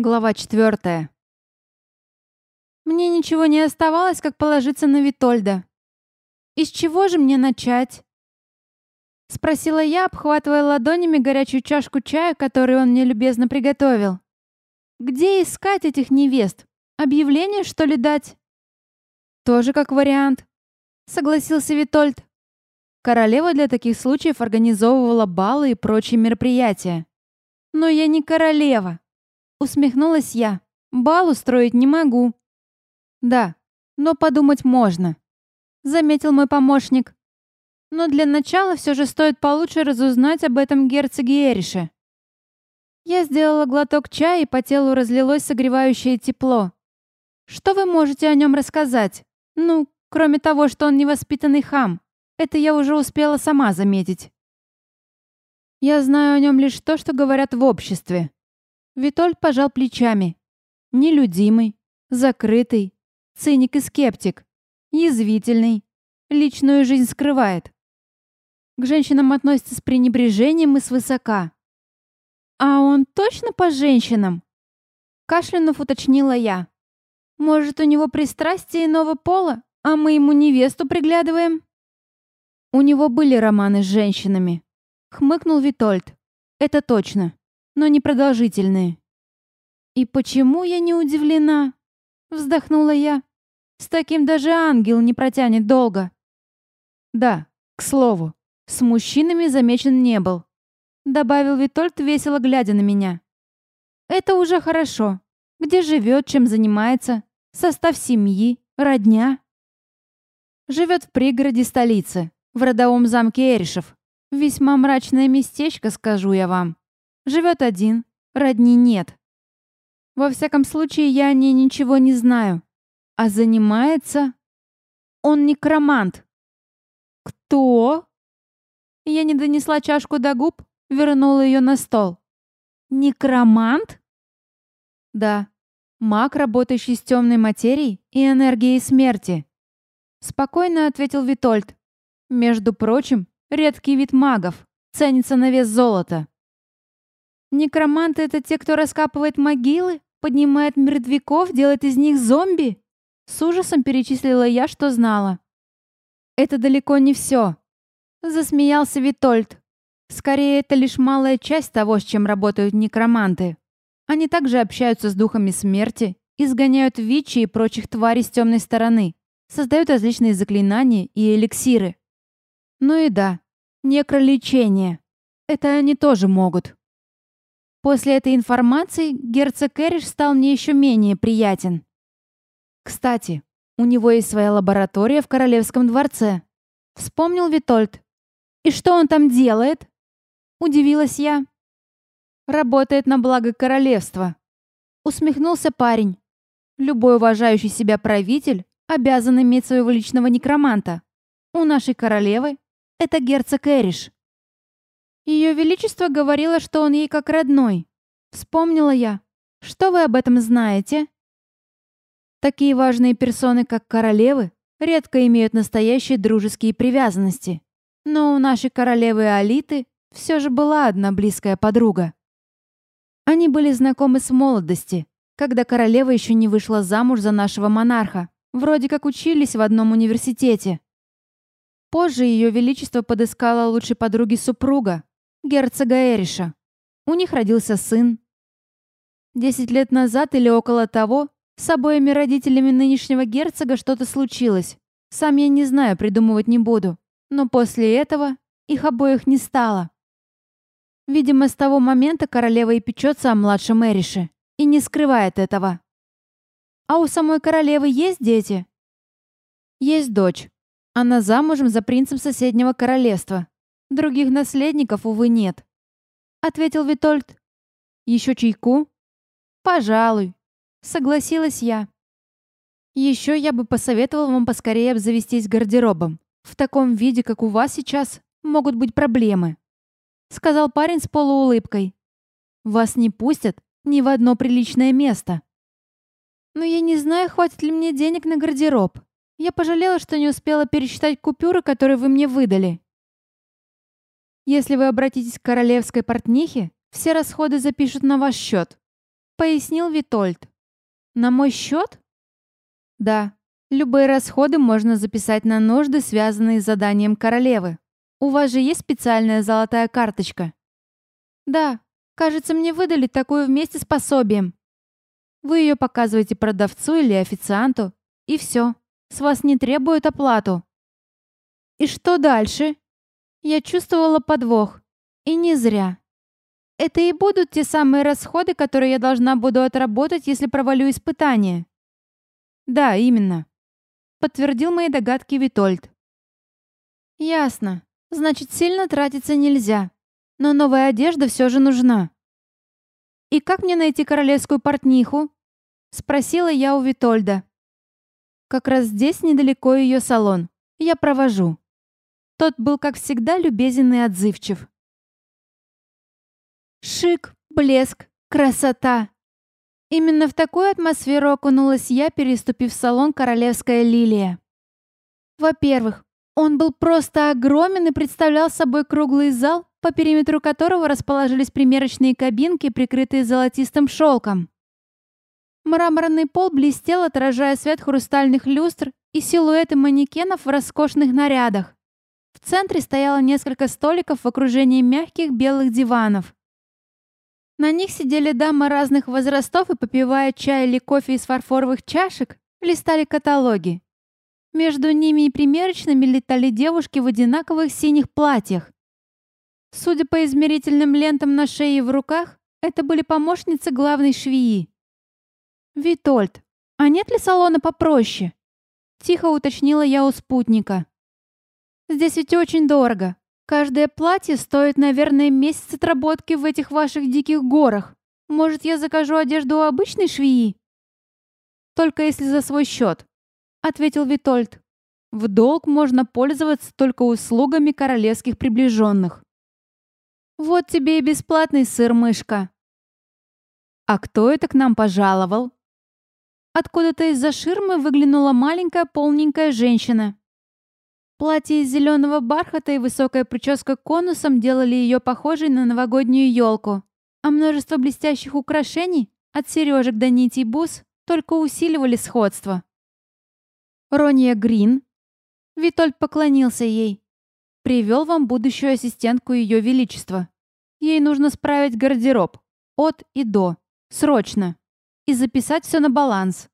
Глава четвертая. Мне ничего не оставалось, как положиться на Витольда. «Из чего же мне начать?» Спросила я, обхватывая ладонями горячую чашку чая, которую он мне любезно приготовил. «Где искать этих невест? Объявление, что ли, дать?» «Тоже как вариант», — согласился Витольд. Королева для таких случаев организовывала балы и прочие мероприятия. «Но я не королева», Усмехнулась я. Бал устроить не могу. Да, но подумать можно. Заметил мой помощник. Но для начала все же стоит получше разузнать об этом герцоге Эрише. Я сделала глоток чая, и по телу разлилось согревающее тепло. Что вы можете о нем рассказать? Ну, кроме того, что он невоспитанный хам. Это я уже успела сама заметить. Я знаю о нем лишь то, что говорят в обществе. Витольд пожал плечами. Нелюдимый, закрытый, циник и скептик, язвительный, личную жизнь скрывает. К женщинам относится с пренебрежением и свысока. «А он точно по женщинам?» Кашлянув уточнила я. «Может, у него пристрастие иного пола, а мы ему невесту приглядываем?» У него были романы с женщинами. Хмыкнул Витольд. «Это точно но непродолжительные. «И почему я не удивлена?» — вздохнула я. «С таким даже ангел не протянет долго». «Да, к слову, с мужчинами замечен не был», — добавил Витольд, весело глядя на меня. «Это уже хорошо. Где живет, чем занимается, состав семьи, родня?» Живет в пригороде столицы, в родовом замке Эришев. Весьма мрачное местечко, скажу я вам. Живет один, родни нет. Во всяком случае, я о ней ничего не знаю. А занимается... Он некромант. Кто? Я не донесла чашку до губ, вернула ее на стол. Некромант? Да. Маг, работающий с темной материей и энергией смерти. Спокойно ответил Витольд. Между прочим, редкий вид магов. Ценится на вес золота. Некроманты — это те, кто раскапывает могилы, поднимает мертвяков, делает из них зомби? С ужасом перечислила я, что знала. Это далеко не все. Засмеялся Витольд. Скорее, это лишь малая часть того, с чем работают некроманты. Они также общаются с духами смерти, изгоняют вичи и прочих тварей с темной стороны, создают различные заклинания и эликсиры. Ну и да, некролечение. Это они тоже могут. После этой информации герцог Эриш стал мне еще менее приятен. Кстати, у него есть своя лаборатория в Королевском дворце. Вспомнил Витольд. И что он там делает? Удивилась я. Работает на благо королевства. Усмехнулся парень. Любой уважающий себя правитель обязан иметь своего личного некроманта. У нашей королевы это герцог Эриш. Ее Величество говорило, что он ей как родной. Вспомнила я. Что вы об этом знаете? Такие важные персоны, как королевы, редко имеют настоящие дружеские привязанности. Но у нашей королевы Алиты все же была одна близкая подруга. Они были знакомы с молодости, когда королева еще не вышла замуж за нашего монарха. Вроде как учились в одном университете. Позже ее величество подыскало лучшей подруги супруга, герцога Эриша. У них родился сын. Десять лет назад или около того с обоими родителями нынешнего герцога что-то случилось. Сам я не знаю, придумывать не буду. Но после этого их обоих не стало. Видимо, с того момента королева и печется о младшем Эрише. И не скрывает этого. А у самой королевы есть дети? Есть дочь. Она замужем за принцем соседнего королевства. Других наследников, увы, нет. Ответил Витольд. Еще чайку? Пожалуй. Согласилась я. Еще я бы посоветовал вам поскорее обзавестись гардеробом. В таком виде, как у вас сейчас, могут быть проблемы. Сказал парень с полуулыбкой. Вас не пустят ни в одно приличное место. Но я не знаю, хватит ли мне денег на гардероб. Я пожалела, что не успела пересчитать купюры, которые вы мне выдали. Если вы обратитесь к королевской портнихе, все расходы запишут на ваш счет. пояснил Витольд. «На мой счет?» «Да. Любые расходы можно записать на нужды, связанные с заданием королевы. У вас же есть специальная золотая карточка?» «Да. Кажется, мне выдали такую вместе с пособием. Вы ее показываете продавцу или официанту, и все. С вас не требуют оплату». «И что дальше?» Я чувствовала подвох. И не зря. Это и будут те самые расходы, которые я должна буду отработать, если провалю испытание. Да, именно. Подтвердил мои догадки Витольд. Ясно. Значит, сильно тратиться нельзя. Но новая одежда все же нужна. И как мне найти королевскую портниху? Спросила я у Витольда. Как раз здесь недалеко ее салон. Я провожу. Тот был, как всегда, любезен и отзывчив. Шик, блеск, красота. Именно в такую атмосферу окунулась я, переступив в салон «Королевская лилия». Во-первых, он был просто огромен и представлял собой круглый зал, по периметру которого расположились примерочные кабинки, прикрытые золотистым шелком. Мраморный пол блестел, отражая свет хрустальных люстр и силуэты манекенов в роскошных нарядах. Центре стояло несколько столиков в окружении мягких белых диванов. На них сидели дамы разных возрастов и, попивая чай или кофе из фарфоровых чашек, листали каталоги. Между ними и примерочными летали девушки в одинаковых синих платьях. Судя по измерительным лентам на шее и в руках, это были помощницы главной швеи. «Витольд, а нет ли салона попроще?» Тихо уточнила я у спутника. Здесь ведь очень дорого. Каждое платье стоит, наверное, месяц отработки в этих ваших диких горах. Может, я закажу одежду у обычной швеи? Только если за свой счет, ответил Витольд. В долг можно пользоваться только услугами королевских приближенных. Вот тебе и бесплатный сыр, мышка. А кто это к нам пожаловал? Откуда-то из-за ширмы выглянула маленькая полненькая женщина. Платье из зеленого бархата и высокая прическа конусом делали ее похожей на новогоднюю елку, а множество блестящих украшений, от сережек до нитей бус, только усиливали сходство. Ронья Грин. Витольд поклонился ей. Привел вам будущую ассистентку Ее Величества. Ей нужно справить гардероб. От и до. Срочно. И записать все на баланс.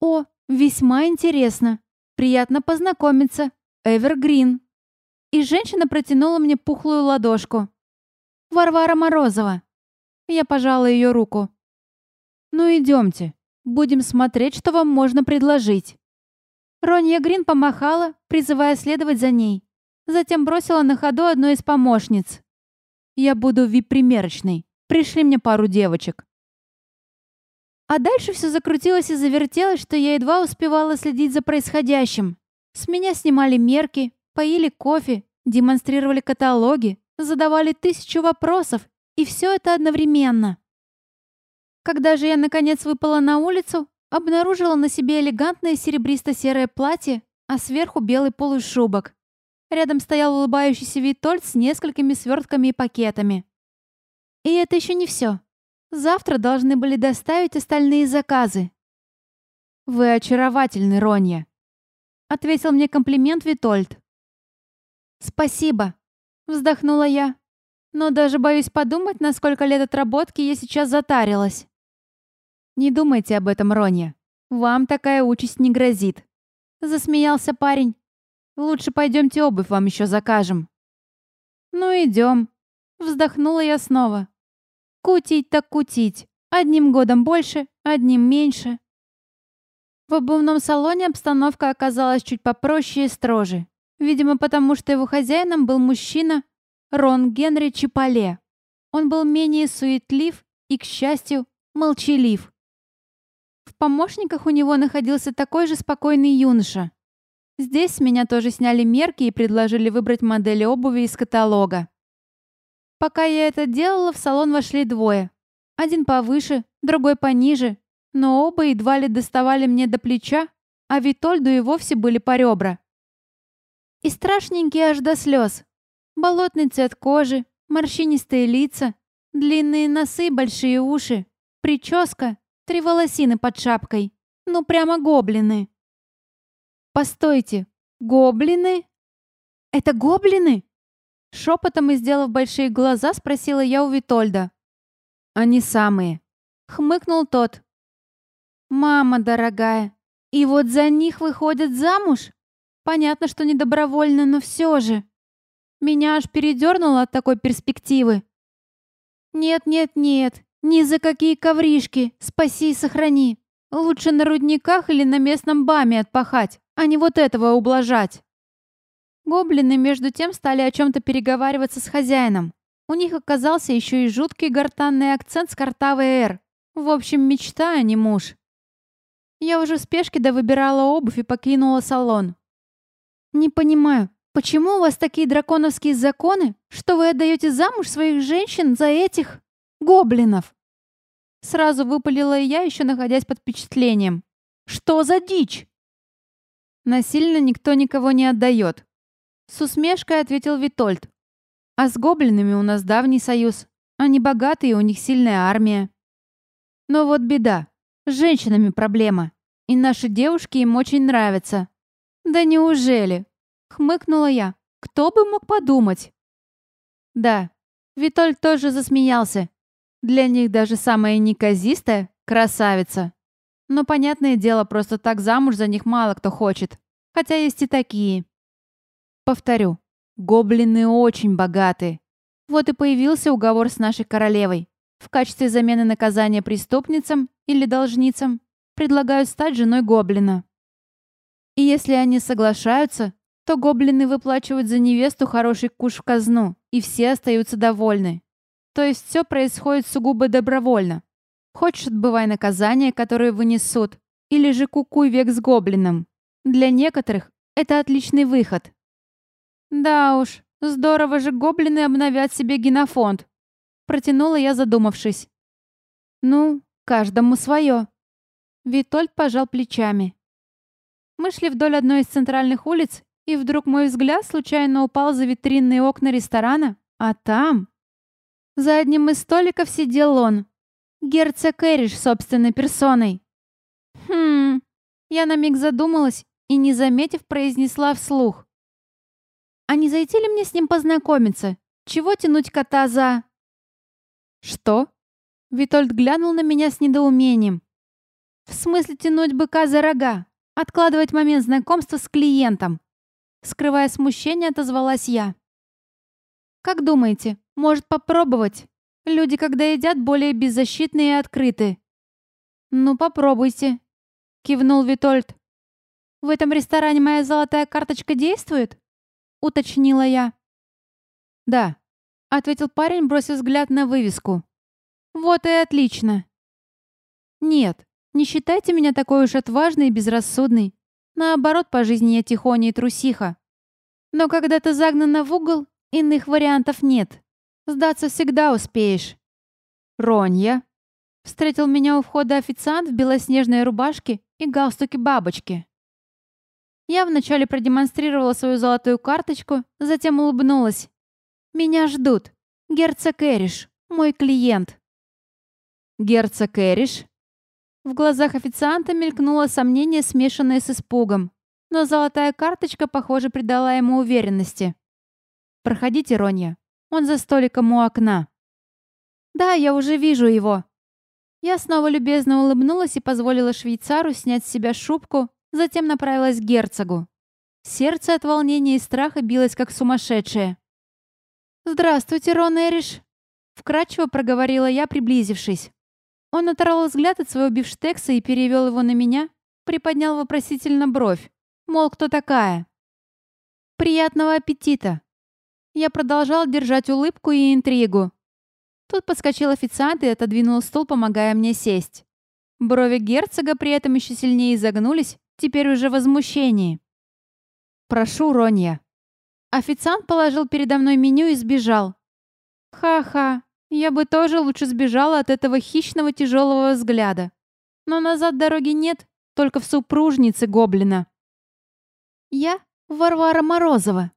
О, весьма интересно. Приятно познакомиться. Эвергрин». И женщина протянула мне пухлую ладошку. «Варвара Морозова». Я пожала ее руку. «Ну идемте. Будем смотреть, что вам можно предложить». Ронья Грин помахала, призывая следовать за ней. Затем бросила на ходу одну из помощниц. «Я буду вип-примерочной. Пришли мне пару девочек». А дальше все закрутилось и завертелось, что я едва успевала следить за происходящим. С меня снимали мерки, поили кофе, демонстрировали каталоги, задавали тысячу вопросов, и все это одновременно. Когда же я, наконец, выпала на улицу, обнаружила на себе элегантное серебристо-серое платье, а сверху белый полушубок. Рядом стоял улыбающийся Витольд с несколькими свертками и пакетами. И это еще не все. Завтра должны были доставить остальные заказы. «Вы очаровательны, Ронья», — ответил мне комплимент Витольд. «Спасибо», — вздохнула я. «Но даже боюсь подумать, на сколько лет отработки я сейчас затарилась». «Не думайте об этом, Ронья. Вам такая участь не грозит», — засмеялся парень. «Лучше пойдемте обувь вам еще закажем». «Ну, идем», — вздохнула я снова. Кутить так кутить. Одним годом больше, одним меньше. В обувном салоне обстановка оказалась чуть попроще и строже. Видимо, потому что его хозяином был мужчина Рон Генри Чипале. Он был менее суетлив и, к счастью, молчалив. В помощниках у него находился такой же спокойный юноша. Здесь меня тоже сняли мерки и предложили выбрать модели обуви из каталога. Пока я это делала, в салон вошли двое. Один повыше, другой пониже, но оба едва ли доставали мне до плеча, а Витольду и вовсе были по ребра. И страшненькие аж до слез. Болотный цвет кожи, морщинистые лица, длинные носы большие уши. Прическа, три волосины под шапкой. Ну, прямо гоблины. Постойте, гоблины? Это гоблины? Шепотом и сделав большие глаза, спросила я у Витольда. Они самые. Хмыкнул тот. Мама дорогая, и вот за них выходят замуж? Понятно, что не добровольно, но все же. Меня аж передернуло от такой перспективы. Нет, нет, нет, ни за какие ковришки, спаси и сохрани. Лучше на рудниках или на местном баме отпахать, а не вот этого ублажать. Гоблины между тем стали о чем-то переговариваться с хозяином. У них оказался еще и жуткий гортанный акцент с картавой «Р». В общем, мечта, а не муж. Я уже в спешке довыбирала обувь и покинула салон. «Не понимаю, почему у вас такие драконовские законы, что вы отдаете замуж своих женщин за этих гоблинов?» Сразу выпалила я, еще находясь под впечатлением. «Что за дичь?» «Насильно никто никого не отдает», — с усмешкой ответил Витольд. «А с гоблинами у нас давний союз. Они богатые, у них сильная армия. Но вот беда. С женщинами проблема. И наши девушки им очень нравятся. Да неужели? Хмыкнула я. Кто бы мог подумать? Да, Витоль тоже засмеялся. Для них даже самая неказистая — красавица. Но, понятное дело, просто так замуж за них мало кто хочет. Хотя есть и такие. Повторю, гоблины очень богаты. Вот и появился уговор с нашей королевой. В качестве замены наказания преступницам или должницам предлагают стать женой гоблина. И если они соглашаются, то гоблины выплачивают за невесту хороший куш в казну, и все остаются довольны. То есть все происходит сугубо добровольно. Хочешь, отбывай наказание, которое вынесут, или же кукуй век с гоблином. Для некоторых это отличный выход. Да уж, здорово же гоблины обновят себе генофонд. Протянула я, задумавшись. Ну, каждому свое. Витольд пожал плечами. Мы шли вдоль одной из центральных улиц, и вдруг мой взгляд случайно упал за витринные окна ресторана, а там... За одним из столиков сидел он. Герцог Эриш собственной персоной. Хм... Я на миг задумалась и, не заметив, произнесла вслух. А не зайти ли мне с ним познакомиться? Чего тянуть кота за... Что? Витольд глянул на меня с недоумением. В смысле тянуть быка за рога? Откладывать момент знакомства с клиентом. Скрывая смущение, отозвалась я. Как думаете, может попробовать? Люди, когда едят, более беззащитные и открыты. Ну, попробуйте. Кивнул Витольд. В этом ресторане моя золотая карточка действует? Уточнила я. Да, ответил парень, бросив взгляд на вывеску. Вот и отлично. Нет, не считайте меня такой уж отважной и безрассудной. Наоборот, по жизни я тихоня и трусиха. Но когда ты загнана в угол, иных вариантов нет. Сдаться всегда успеешь. Ронья. Встретил меня у входа официант в белоснежной рубашке и галстуке бабочки. Я вначале продемонстрировала свою золотую карточку, затем улыбнулась. Меня ждут. Герцог Эриш, мой клиент. Герцог Эриш? В глазах официанта мелькнуло сомнение, смешанное с испугом. Но золотая карточка, похоже, придала ему уверенности. «Проходите, Ронья. Он за столиком у окна». «Да, я уже вижу его». Я снова любезно улыбнулась и позволила швейцару снять с себя шубку, затем направилась к герцогу. Сердце от волнения и страха билось, как сумасшедшее. «Здравствуйте, Рон Эриш!» Вкратчиво проговорила я, приблизившись. Он оторвал взгляд от своего бифштекса и перевел его на меня, приподнял вопросительно бровь. Мол, кто такая? «Приятного аппетита!» Я продолжал держать улыбку и интригу. Тут подскочил официант и отодвинул стул, помогая мне сесть. Брови герцога при этом еще сильнее изогнулись, теперь уже возмущении. «Прошу, Ронья». Официант положил передо мной меню и сбежал. «Ха-ха, я бы тоже лучше сбежала от этого хищного тяжелого взгляда. Но назад дороги нет, только в супружнице гоблина. Я Варвара Морозова.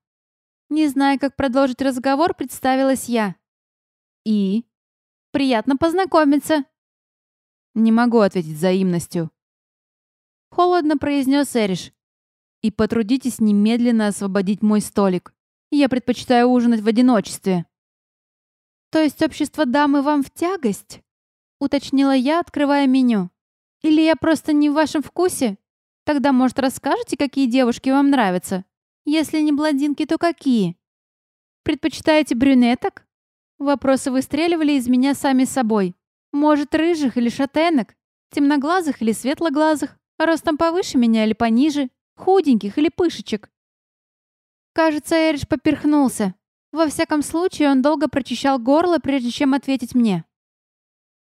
Не зная, как продолжить разговор, представилась я. И? Приятно познакомиться. Не могу ответить взаимностью. Холодно произнес Эриш. И потрудитесь немедленно освободить мой столик. Я предпочитаю ужинать в одиночестве. То есть общество дамы вам в тягость? Уточнила я, открывая меню. Или я просто не в вашем вкусе? Тогда, может, расскажете, какие девушки вам нравятся? Если не бладинки, то какие? Предпочитаете брюнеток? Вопросы выстреливали из меня сами собой. Может, рыжих или шатенок? Темноглазых или светлоглазых? Ростом повыше меня или пониже? Худеньких или пышечек? Кажется, Эриш поперхнулся. Во всяком случае, он долго прочищал горло, прежде чем ответить мне.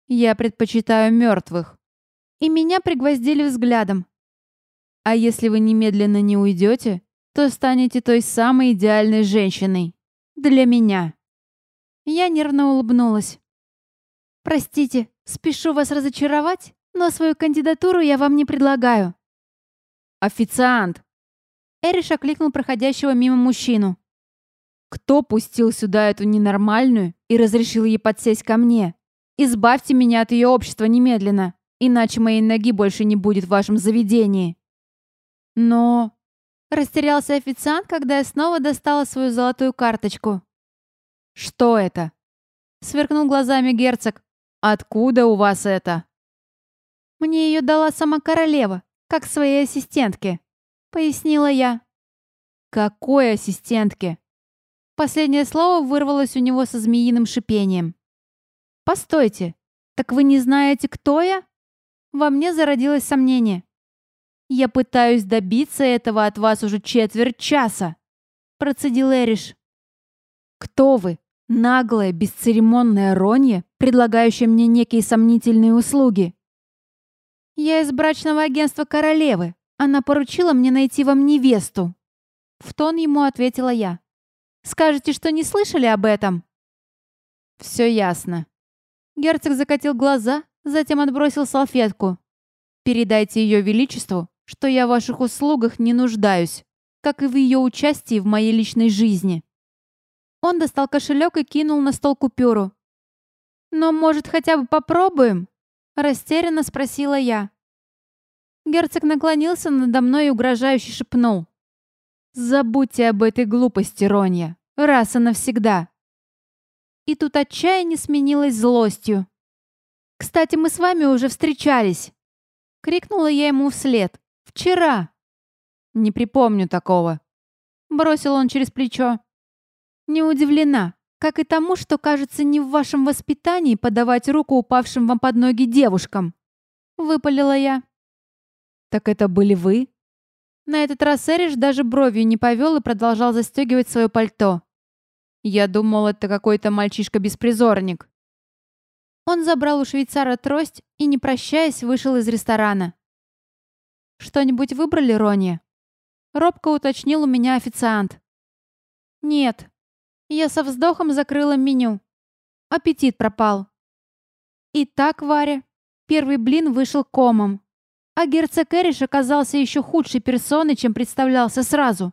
«Я предпочитаю мертвых». И меня пригвоздили взглядом. «А если вы немедленно не уйдете, то станете той самой идеальной женщиной. Для меня». Я нервно улыбнулась. «Простите, спешу вас разочаровать, но свою кандидатуру я вам не предлагаю». «Официант!» Эриш окликнул проходящего мимо мужчину. «Кто пустил сюда эту ненормальную и разрешил ей подсесть ко мне? Избавьте меня от ее общества немедленно, иначе моей ноги больше не будет в вашем заведении». «Но...» Растерялся официант, когда я снова достала свою золотую карточку. «Что это?» Сверкнул глазами герцог. «Откуда у вас это?» «Мне ее дала сама королева, как своей ассистентке», — пояснила я. «Какой ассистентке?» Последнее слово вырвалось у него со змеиным шипением. «Постойте, так вы не знаете, кто я?» Во мне зародилось сомнение. «Я пытаюсь добиться этого от вас уже четверть часа», — процедил Эриш. «Кто вы? Наглая, бесцеремонная Ронья, предлагающая мне некие сомнительные услуги?» «Я из брачного агентства королевы. Она поручила мне найти вам невесту». В тон ему ответила я. «Скажете, что не слышали об этом?» «Все ясно». Герцог закатил глаза, затем отбросил салфетку. «Передайте ее величеству, что я в ваших услугах не нуждаюсь, как и в ее участии в моей личной жизни». Он достал кошелек и кинул на стол купюру. «Но, может, хотя бы попробуем?» Растерянно спросила я. Герцог наклонился надо мной и угрожающе шепнул. «Забудьте об этой глупости, Ронья, раз и навсегда». И тут отчаяние сменилось злостью. «Кстати, мы с вами уже встречались!» Крикнула я ему вслед. «Вчера!» «Не припомню такого», — бросил он через плечо. Не удивлена, как и тому, что, кажется, не в вашем воспитании подавать руку упавшим вам под ноги девушкам. Выпалила я. Так это были вы? На этот раз Эриш даже бровью не повел и продолжал застегивать свое пальто. Я думал, это какой-то мальчишка-беспризорник. Он забрал у швейцара трость и, не прощаясь, вышел из ресторана. «Что-нибудь выбрали, Ронни?» Робко уточнил у меня официант. «Нет, я со вздохом закрыла меню. Аппетит пропал. Итак, Варя, первый блин вышел комом. А герцог Эриш оказался еще худшей персоной, чем представлялся сразу.